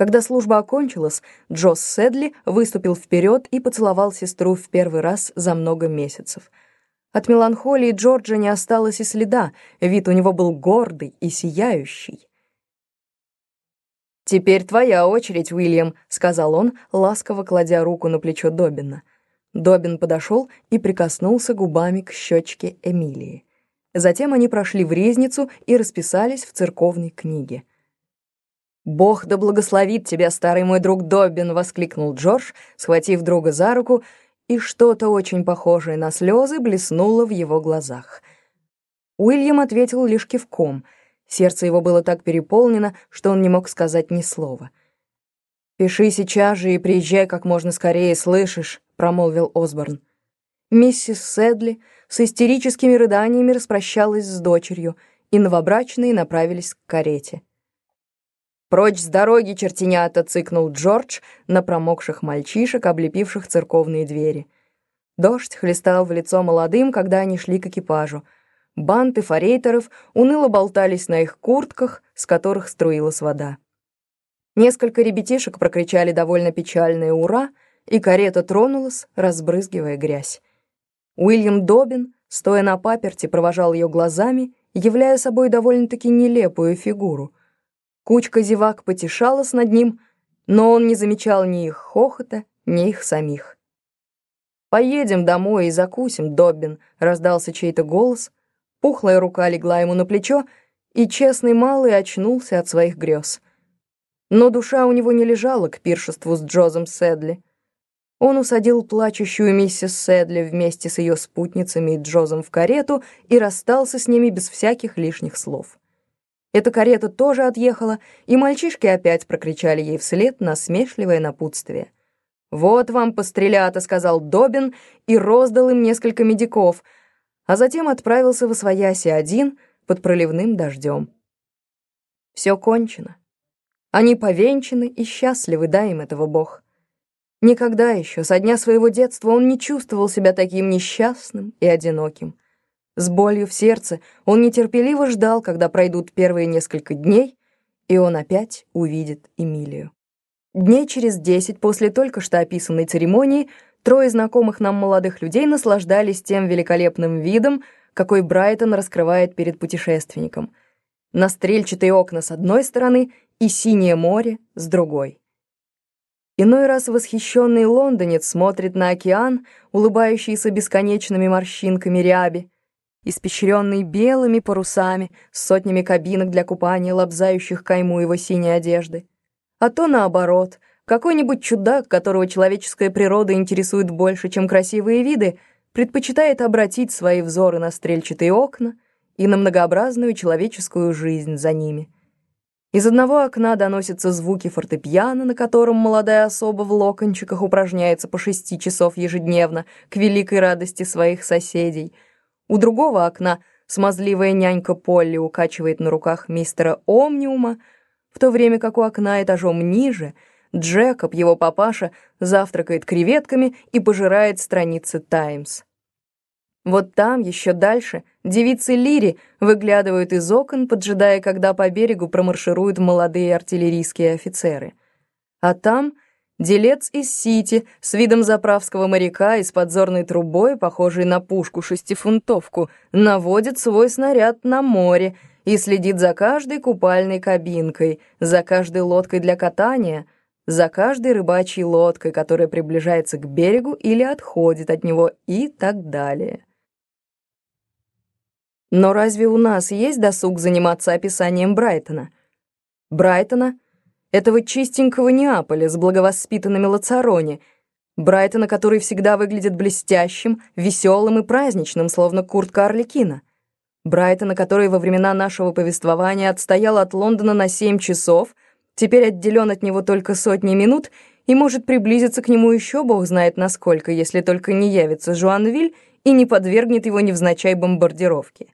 Когда служба окончилась, Джосс Седли выступил вперед и поцеловал сестру в первый раз за много месяцев. От меланхолии Джорджа не осталось и следа, вид у него был гордый и сияющий. «Теперь твоя очередь, Уильям», — сказал он, ласково кладя руку на плечо Добина. Добин подошел и прикоснулся губами к щечке Эмилии. Затем они прошли в резницу и расписались в церковной книге. «Бог да благословит тебя, старый мой друг Добин!» — воскликнул Джордж, схватив друга за руку, и что-то очень похожее на слезы блеснуло в его глазах. Уильям ответил лишь кивком — Сердце его было так переполнено, что он не мог сказать ни слова. «Пиши сейчас же и приезжай как можно скорее, слышишь?» — промолвил Осборн. Миссис Седли с истерическими рыданиями распрощалась с дочерью, и новобрачные направились к карете. «Прочь с дороги, чертенята!» — цыкнул Джордж на промокших мальчишек, облепивших церковные двери. Дождь хлестал в лицо молодым, когда они шли к экипажу — Банты форейтеров уныло болтались на их куртках, с которых струилась вода. Несколько ребятишек прокричали довольно печальное «Ура!», и карета тронулась, разбрызгивая грязь. Уильям Добин, стоя на паперти, провожал ее глазами, являя собой довольно-таки нелепую фигуру. Кучка зевак потешалась над ним, но он не замечал ни их хохота, ни их самих. «Поедем домой и закусим, Добин», — раздался чей-то голос — Пухлая рука легла ему на плечо, и честный малый очнулся от своих грез. Но душа у него не лежала к пиршеству с Джозом Сэдли. Он усадил плачущую миссис Сэдли вместе с ее спутницами и Джозом в карету и расстался с ними без всяких лишних слов. Эта карета тоже отъехала, и мальчишки опять прокричали ей вслед насмешливое напутствие. «Вот вам пострелята», — сказал Добин и роздал им несколько медиков — а затем отправился в Освояси один под проливным дождем. Все кончено. Они повенчаны и счастливы, дай им этого Бог. Никогда еще, со дня своего детства, он не чувствовал себя таким несчастным и одиноким. С болью в сердце он нетерпеливо ждал, когда пройдут первые несколько дней, и он опять увидит Эмилию. Дней через десять после только что описанной церемонии Трое знакомых нам молодых людей наслаждались тем великолепным видом, какой Брайтон раскрывает перед путешественником. На стрельчатые окна с одной стороны и синее море с другой. Иной раз восхищенный лондонец смотрит на океан, улыбающийся бесконечными морщинками ряби, испещренный белыми парусами, сотнями кабинок для купания, лобзающих кайму его синей одежды. А то наоборот — какой-нибудь чудак, которого человеческая природа интересует больше, чем красивые виды, предпочитает обратить свои взоры на стрельчатые окна и на многообразную человеческую жизнь за ними. Из одного окна доносятся звуки фортепиано, на котором молодая особа в локончиках упражняется по шести часов ежедневно к великой радости своих соседей. У другого окна смазливая нянька Полли укачивает на руках мистера Омниума, в то время как у окна этажом ниже — Джекоб, его папаша, завтракает креветками и пожирает страницы «Таймс». Вот там, еще дальше, девицы Лири выглядывают из окон, поджидая, когда по берегу промаршируют молодые артиллерийские офицеры. А там делец из Сити с видом заправского моряка и с подзорной трубой, похожей на пушку-шестифунтовку, наводит свой снаряд на море и следит за каждой купальной кабинкой, за каждой лодкой для катания — за каждой рыбачьей лодкой, которая приближается к берегу или отходит от него и так далее. Но разве у нас есть досуг заниматься описанием Брайтона? Брайтона, этого чистенького Неаполя с благовоспитанными Лацарони, Брайтона, который всегда выглядит блестящим, веселым и праздничным, словно куртка Орликина. Брайтона, который во времена нашего повествования отстоял от Лондона на семь часов — теперь отделен от него только сотни минут и может приблизиться к нему еще бог знает насколько, если только не явится Жуанвиль и не подвергнет его невзначай бомбардировке.